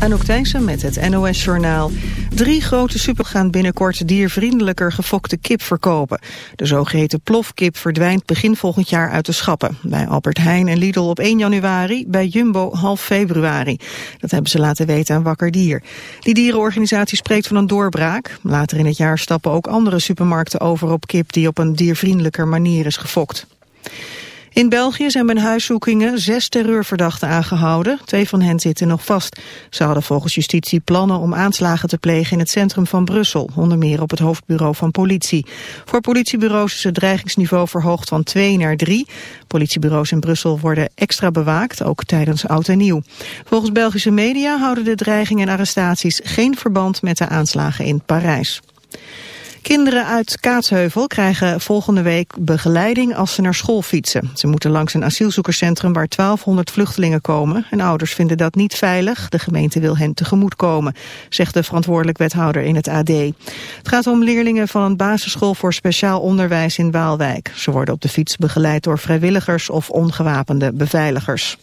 Anouk Thijssen met het NOS-journaal. Drie grote super gaan binnenkort diervriendelijker gefokte kip verkopen. De zogeheten plofkip verdwijnt begin volgend jaar uit de schappen. Bij Albert Heijn en Lidl op 1 januari, bij Jumbo half februari. Dat hebben ze laten weten aan Wakker Dier. Die dierenorganisatie spreekt van een doorbraak. Later in het jaar stappen ook andere supermarkten over op kip die op een diervriendelijker manier is gefokt. In België zijn bij huiszoekingen zes terreurverdachten aangehouden. Twee van hen zitten nog vast. Ze hadden volgens justitie plannen om aanslagen te plegen in het centrum van Brussel. Onder meer op het hoofdbureau van politie. Voor politiebureaus is het dreigingsniveau verhoogd van 2 naar 3. Politiebureaus in Brussel worden extra bewaakt, ook tijdens oud en nieuw. Volgens Belgische media houden de dreigingen en arrestaties geen verband met de aanslagen in Parijs. Kinderen uit Kaatsheuvel krijgen volgende week begeleiding als ze naar school fietsen. Ze moeten langs een asielzoekerscentrum waar 1200 vluchtelingen komen. En ouders vinden dat niet veilig. De gemeente wil hen tegemoetkomen, zegt de verantwoordelijk wethouder in het AD. Het gaat om leerlingen van een basisschool voor speciaal onderwijs in Waalwijk. Ze worden op de fiets begeleid door vrijwilligers of ongewapende beveiligers.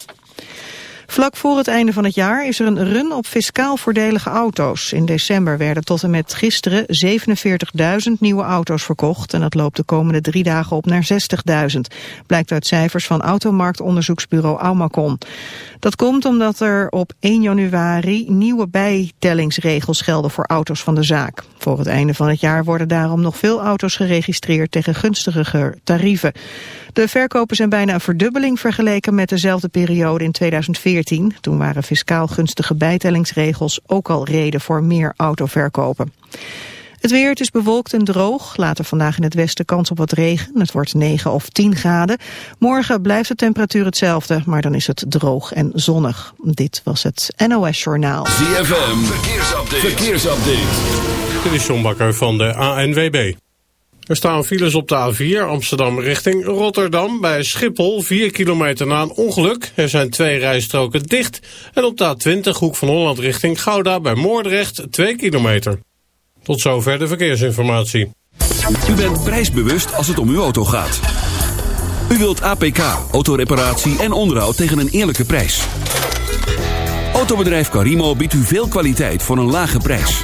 Vlak voor het einde van het jaar is er een run op fiscaal voordelige auto's. In december werden tot en met gisteren 47.000 nieuwe auto's verkocht... en dat loopt de komende drie dagen op naar 60.000. Blijkt uit cijfers van automarktonderzoeksbureau Aumacon. Dat komt omdat er op 1 januari nieuwe bijtellingsregels gelden voor auto's van de zaak. Voor het einde van het jaar worden daarom nog veel auto's geregistreerd tegen gunstiger tarieven. De verkopen zijn bijna een verdubbeling vergeleken met dezelfde periode in 2014. Toen waren fiscaal gunstige bijtellingsregels ook al reden voor meer autoverkopen. Het weer, het is bewolkt en droog. Later vandaag in het westen kans op wat regen. Het wordt 9 of 10 graden. Morgen blijft de temperatuur hetzelfde, maar dan is het droog en zonnig. Dit was het NOS Journaal. ZFM, verkeersupdate. verkeersupdate. Dit is John Bakker van de ANWB. Er staan files op de A4 Amsterdam richting Rotterdam. Bij Schiphol 4 kilometer na een ongeluk. Er zijn twee rijstroken dicht. En op de A20 Hoek van Holland richting Gouda bij Moordrecht 2 kilometer. Tot zover de verkeersinformatie. U bent prijsbewust als het om uw auto gaat. U wilt APK, autoreparatie en onderhoud tegen een eerlijke prijs. Autobedrijf Carimo biedt u veel kwaliteit voor een lage prijs.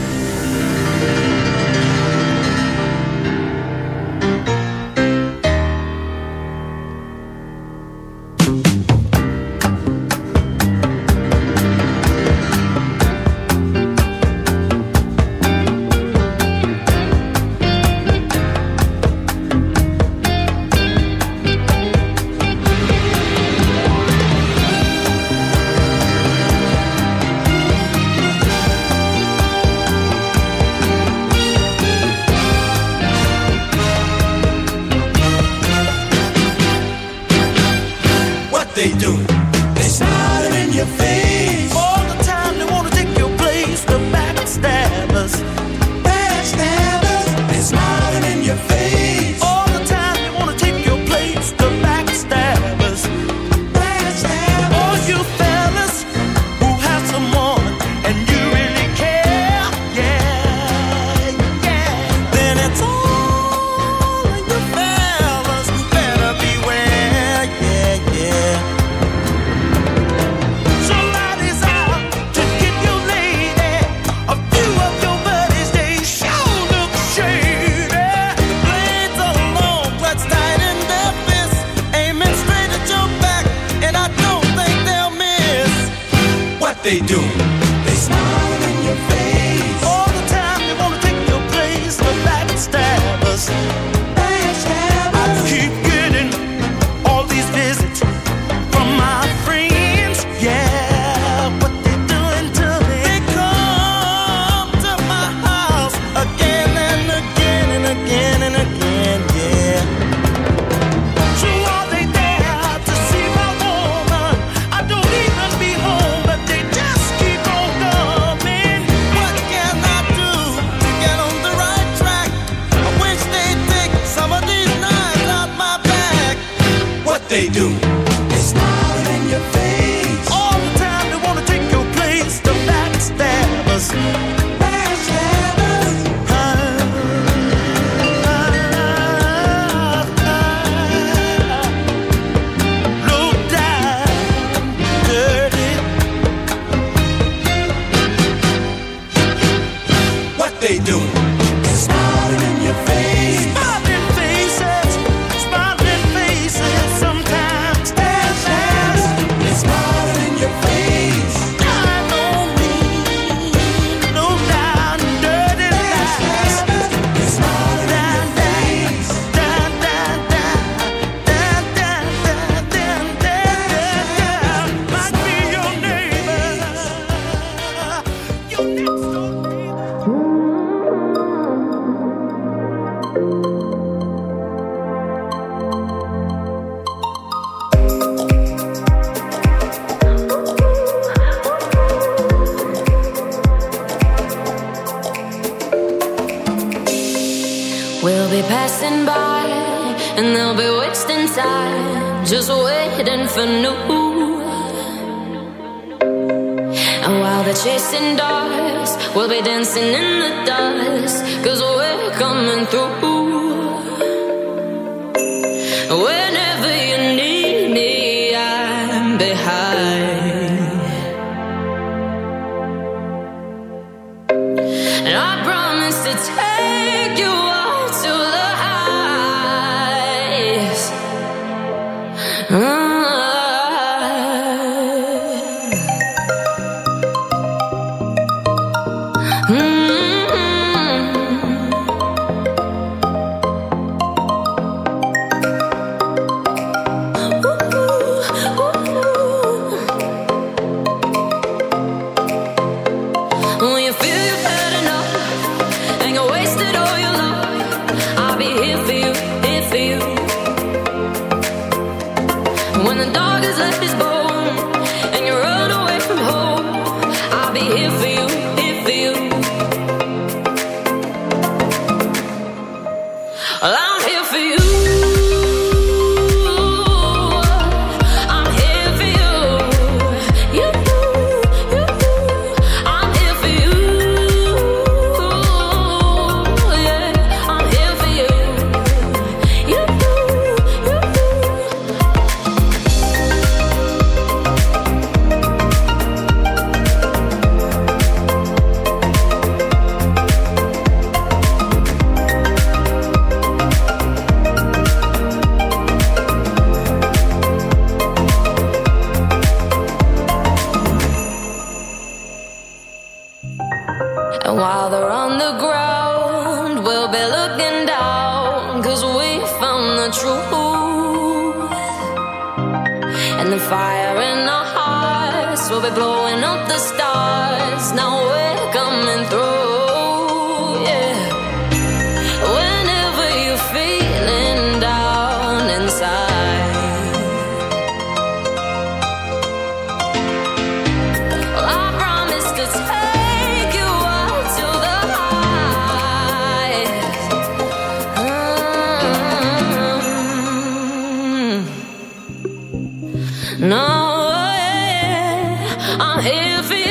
heavy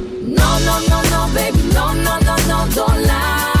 No, no, no, no, baby, no, no, no, no, don't lie.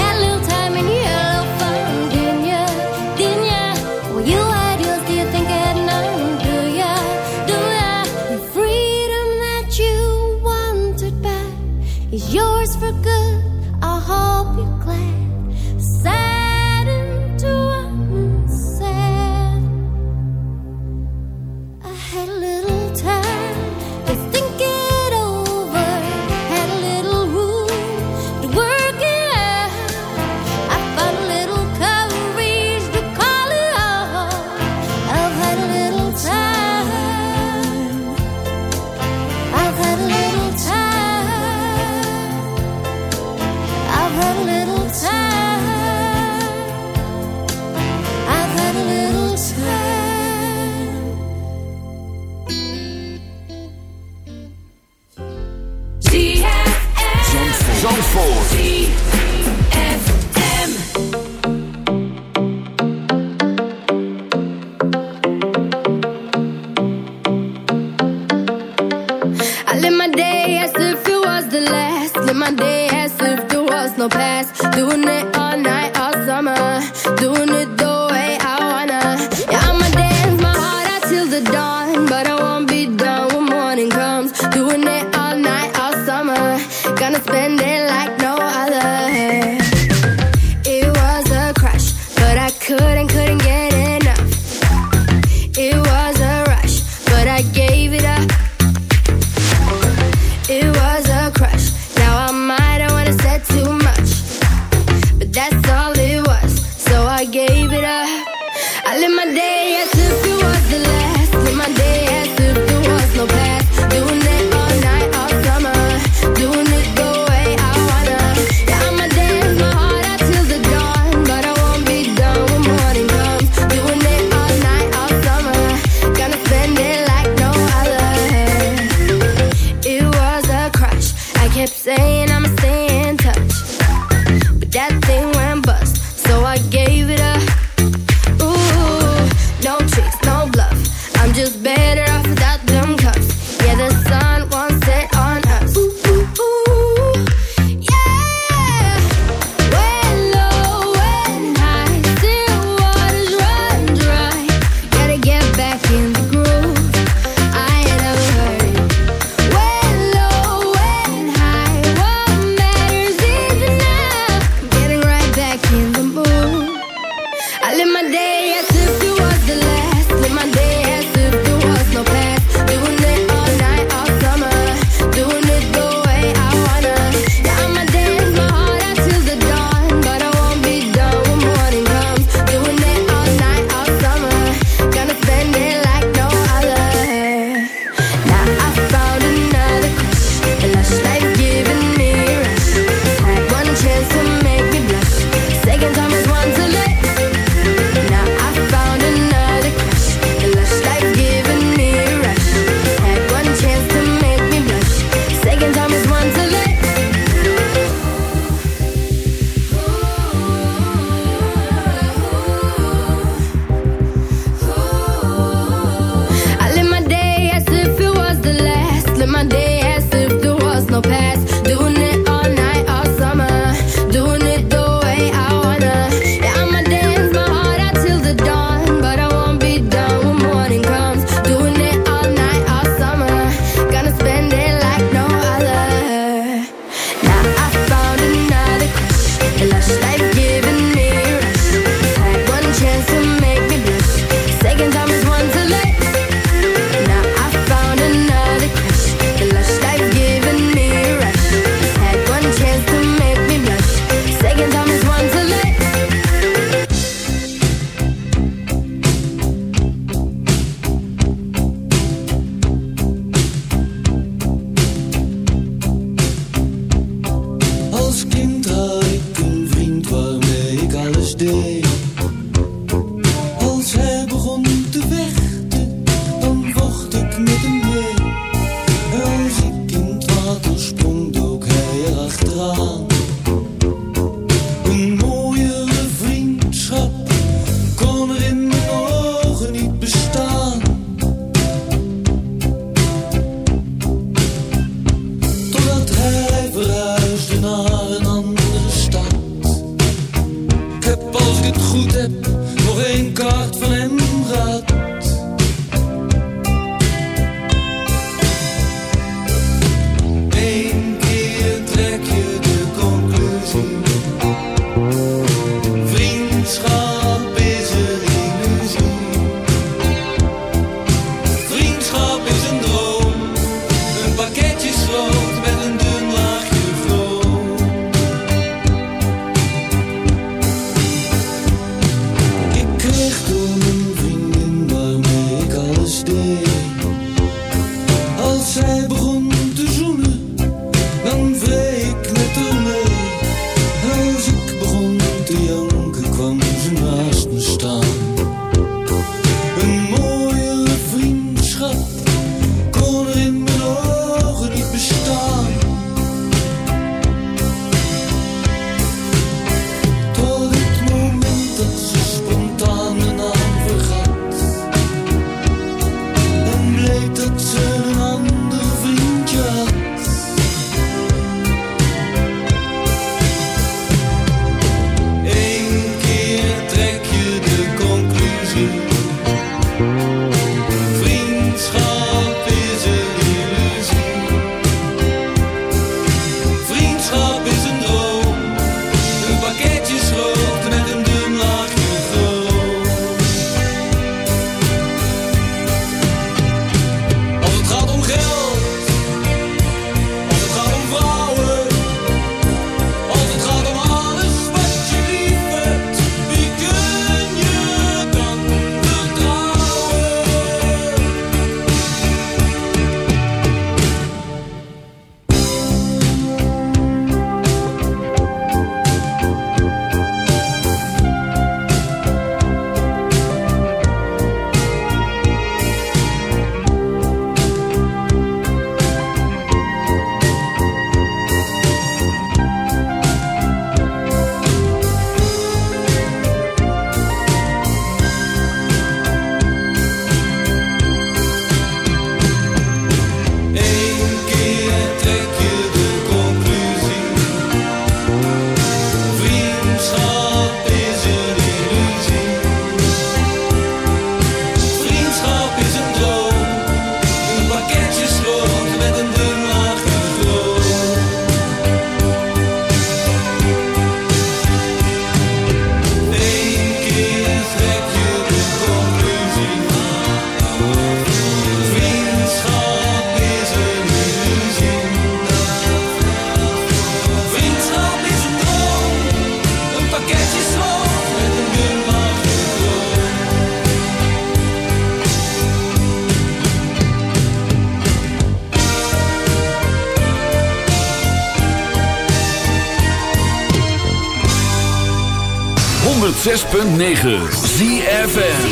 106.9 ZFM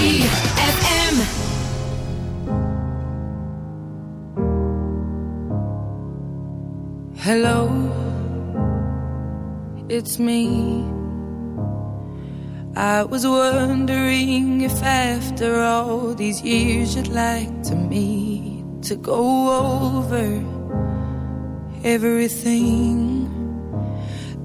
Hello, it's me. I was wondering if after all these years you'd like to meet to go over everything.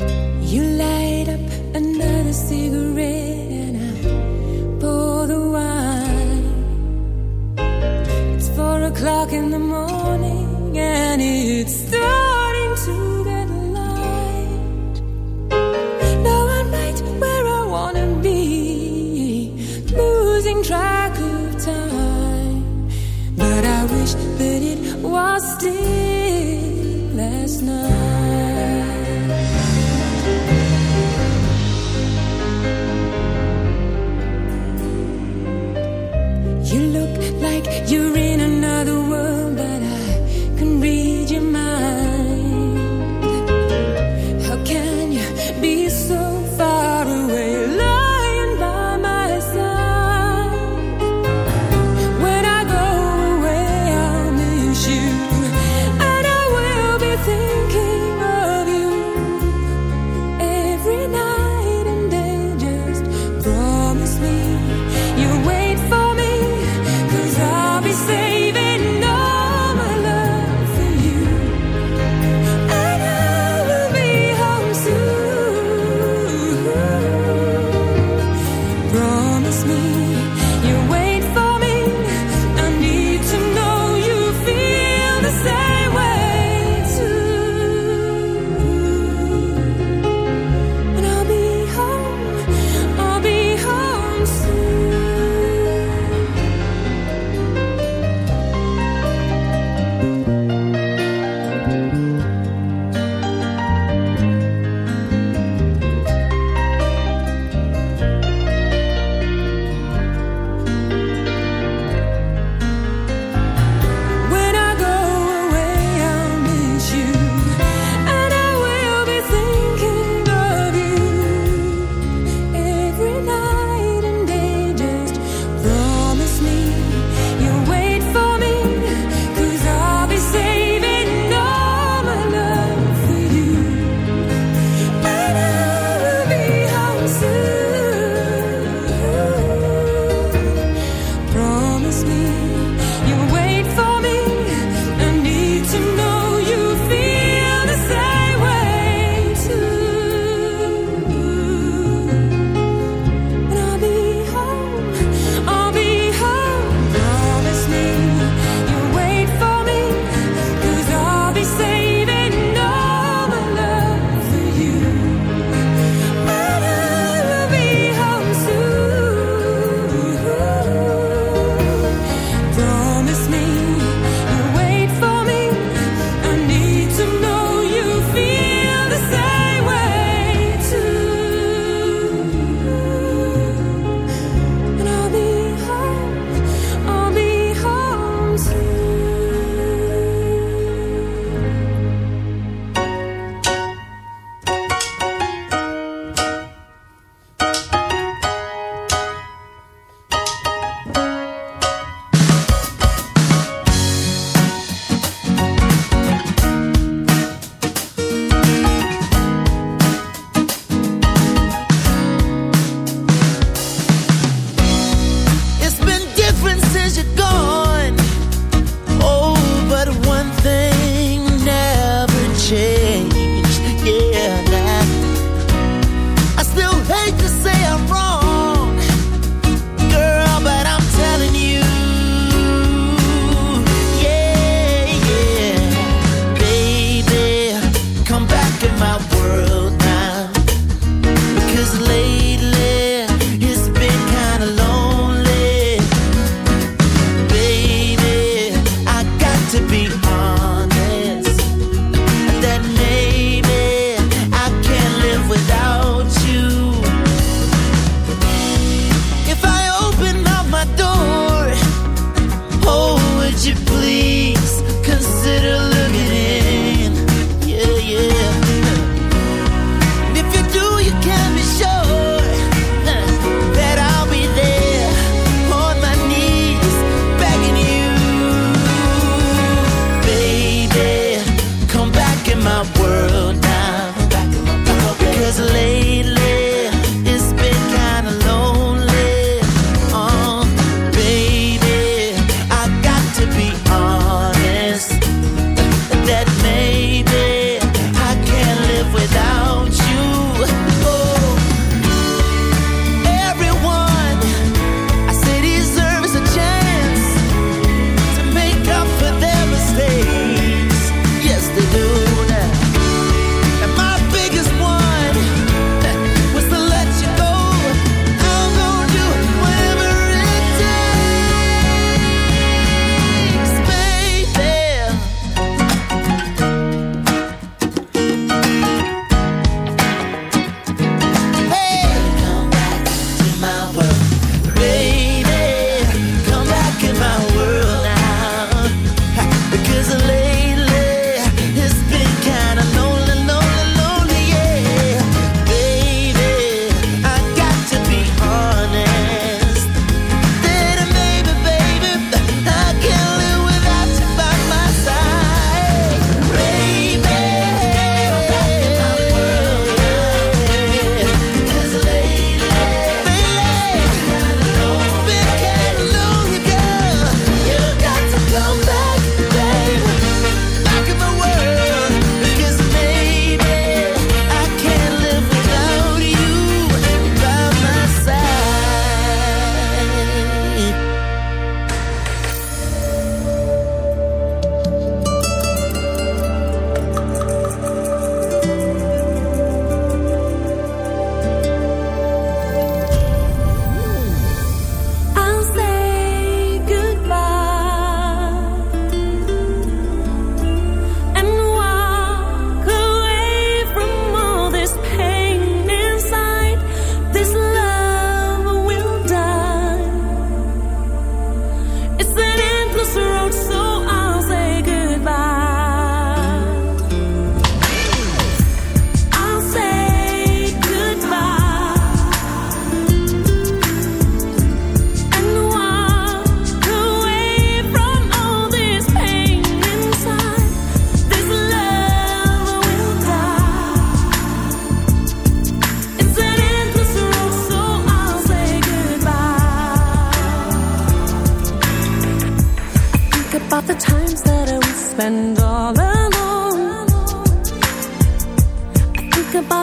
You light up another cigarette and I pour the wine. It's four o'clock in the morning and it's starting to get light. Now I'm right where I wanna be, losing track of time. But I wish that it was still last night.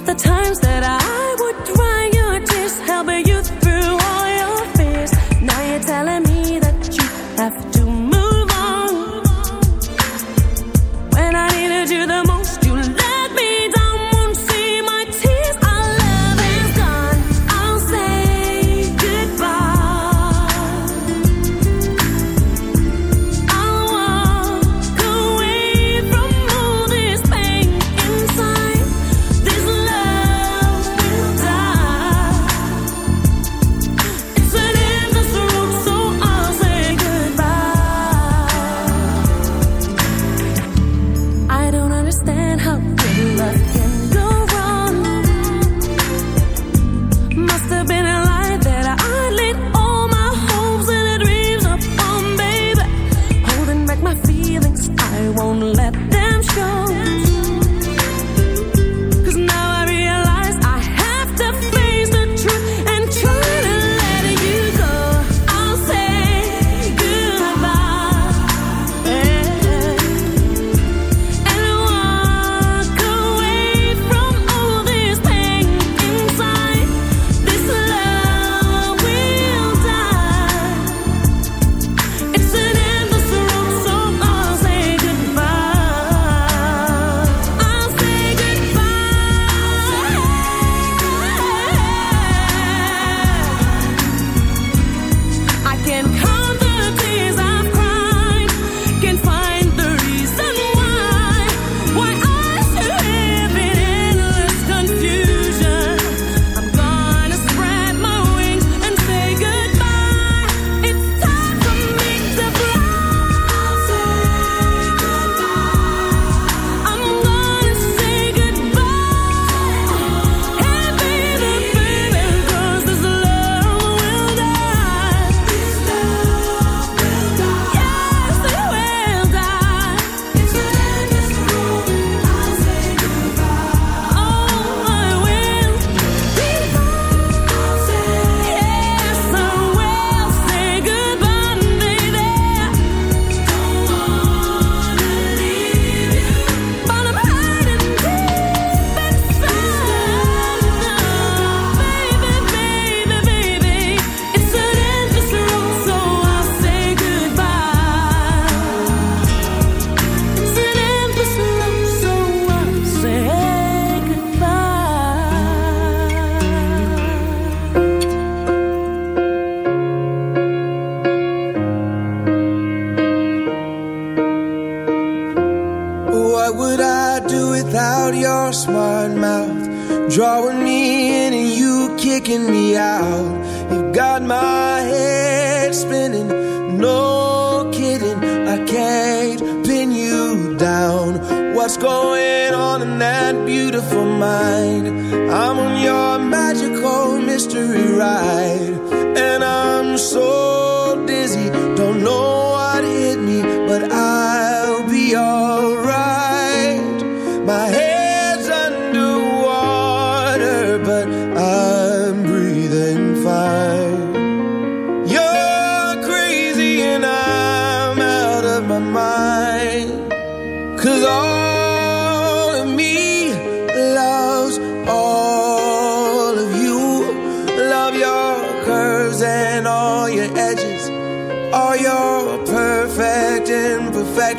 The times that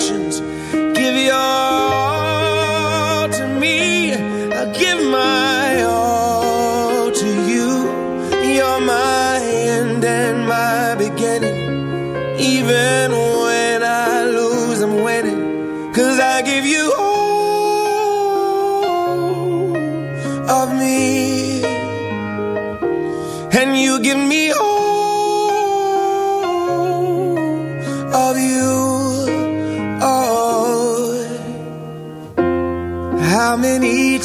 actions